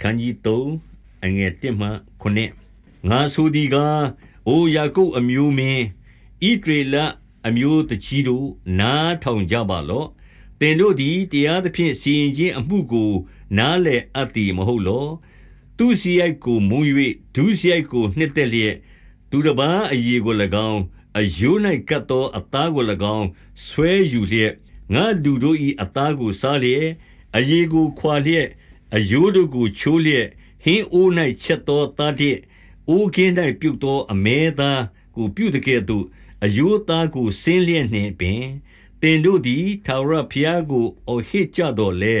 ခန်းကြီး3အငယ်1မှ9ငါဆိုဒီကားအိုယာကုပ်အမျိုးမင်းဣဒေလအမျိုးတကြီးတို့နားထောင်ကြပါလော့တင်တို့သည်တရားသဖြင့်စီရင်ခြင်းအမှုကို နားလေအပ်သည်မဟုတ်လောသူစီရိုက်ကိုမုံ၍ဒုစီရိုက်ကိုနှစ်သက်လျက်သူတစ်ပါးအည်ကို၎င်းအယိုး၌ကတ်သောအသားကို၎င်းဆွဲယူလျက်ငါလူတို့၏အသားကိုစားလျက်အည်ကိုခွာလျက် အယိုးတို့ကိုချိုးလျက်ဟင်းအိုး၌ချက်သောသားတဲ့အိုးကင်း၌ပြုတ်သောအမဲသားကိုပြုတ်တဲ့ကဲ့သို့အယိုးသားကိုဆင်းလျက်နှင့်ပင်တင်တို့သည်ထာဝရဘုရားကိုအော်ဟစ်ကြတော်လဲ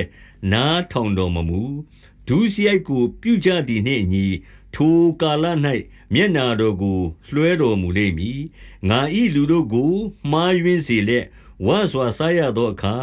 နားထောင်တော်မမူဒုစရိုက်ကိုပြုကြသည်နှင့်အညီထိုကာလ၌မျက်နာတော်ကိုလွှဲတော်မူလိမ့်မည်ငါဤလူတို့ကိုမှားယွင်းစေလက် ဝါစွာစားရသောအခါ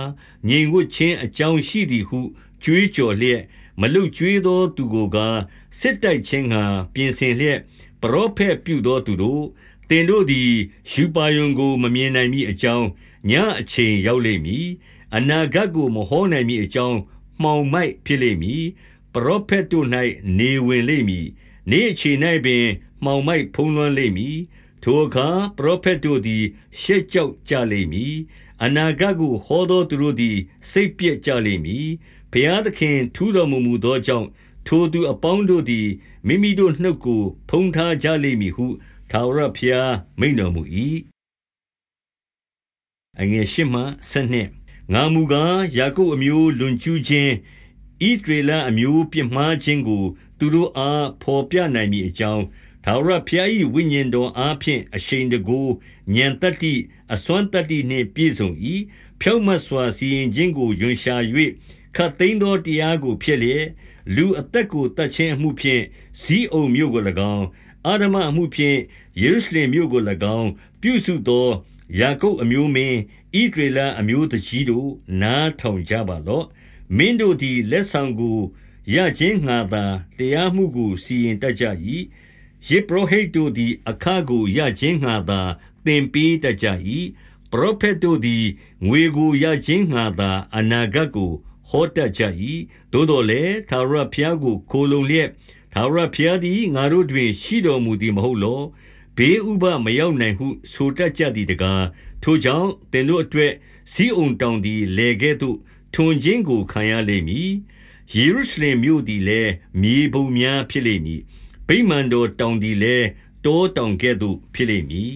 ငြိမ်ဝှက်ခြင်းအကြောင်းရှိသည်ဟုကြွေးကြော်လျက်မလုတ်ကျွေးသောသူကိုကားစစ်တိုက်ခြင်းငှာပြင်ဆင်လျက်ပရောဖက်ပြုသောသူတို့တင်တို့သည်ယူပါယုံကိုမမြင်နိုင်မီအကြောင်းညအချိန်ရောက်လိမ့်မည်အနာဂတ်ကိုမဟောနိုင်မီအကြောင်းမှောင်မိုက်ဖြစ်လိမ့်မည်ပရောဖက်တို့၌နေဝင်လိမ့်မည်နေ့အချိန်၌ပင်မှောင်မိုက်ဖုံးလွှမ်းလိမ့်မည်ထိုအခါပရောဖက်တို့သည်ရှက်ကြောက်ကြလိမ့်မည် အနာဂတ်ကိုဟောသောသူတို့သည် စိတ်ပြည့်ကြလိမ့်မည်ဘုရားသခင်ထူတော်မူမူသောကြောင့်ထိုသူအပေါင်းတို့သည်မိမိတို့နှုတ်ကို ဖုံးထားကြလိမ့်မည်ဟုထာဝရဘုရားမိန့်တော်မူ၏အငယ်ရှမှဆက်နှင့်ငါမူကားယာကုပ်အမျိုးလွန်ကျူးခြင်းဣဒရေလအမျိုးပြစ်မှားခြင်းကို သူတို့အားဖော်ပြနိုင်မည်အကြောင်း ထာဝရဘုရား၏ဝိညာဉ်တော်အားဖြင့် အရှိန်တကိုဉာဏ်တတ္တိ အစွမ်းတတ္တိနှင့် ပြည့်စုံ၏ဖြောင့်မတ်စွာ စီရင်ခြင်းကိုယွန်ရှာ၍ခတ်သိမ်းသောတရားကိုဖြစ်လျက် လူအသက်ကိုတတ်ခြင်းအမှုဖြင့်ဇီးအုံမြို့ကို၎င်းအာဓမအမှုဖြင့် ယေရုရှလင်မြို့ကို၎င်း ပြုစုသော ယာကုပ်အမျိုးမင်းဣဒရေလအမျိုးတကြီးတို့ နားထောင်ကြပါလော့ မင်းတို့သည် လက်ဆောင်ကို ရခြင်းငှာသာ တရားမှုကို စီရင်တတ်ကြ၏ ယေဘရဟိတ်တို့သည် အခကိုရခြင်းငှာသာ သင်ပေးတတ်ကြ၏ပရောဖက်တို့သည် ငွေကိုရခြင်းငှာသာ အနာဂတ်ကို ဟောတတ်ကြ၏သို့တော်လည်းသာရဖျားကို ခိုလုံလျက်သာရဖျားသည် ငါတို့တွင် ရှိတော်မူသည် မဟုတ်လော ဘေးဥပမရောက်နိုင်ဟု ဆိုတတ်ကြသည်တကား ထိုကြောင့် သင်တို့အတွက်ဇီးအုံတောင်သည်လေကဲ့သို့ ထွန်ခြင်းကို ခံရလိမ့်မည် ယေရုရှလင်မြို့သည်လည်း မြေပုံများ ဖြစ်လိမ့်မည် ဗိမာန်တော်တောင်သည်လည်း တောတောင်ကဲ့သို့ ဖြစ်လိမ့်မည်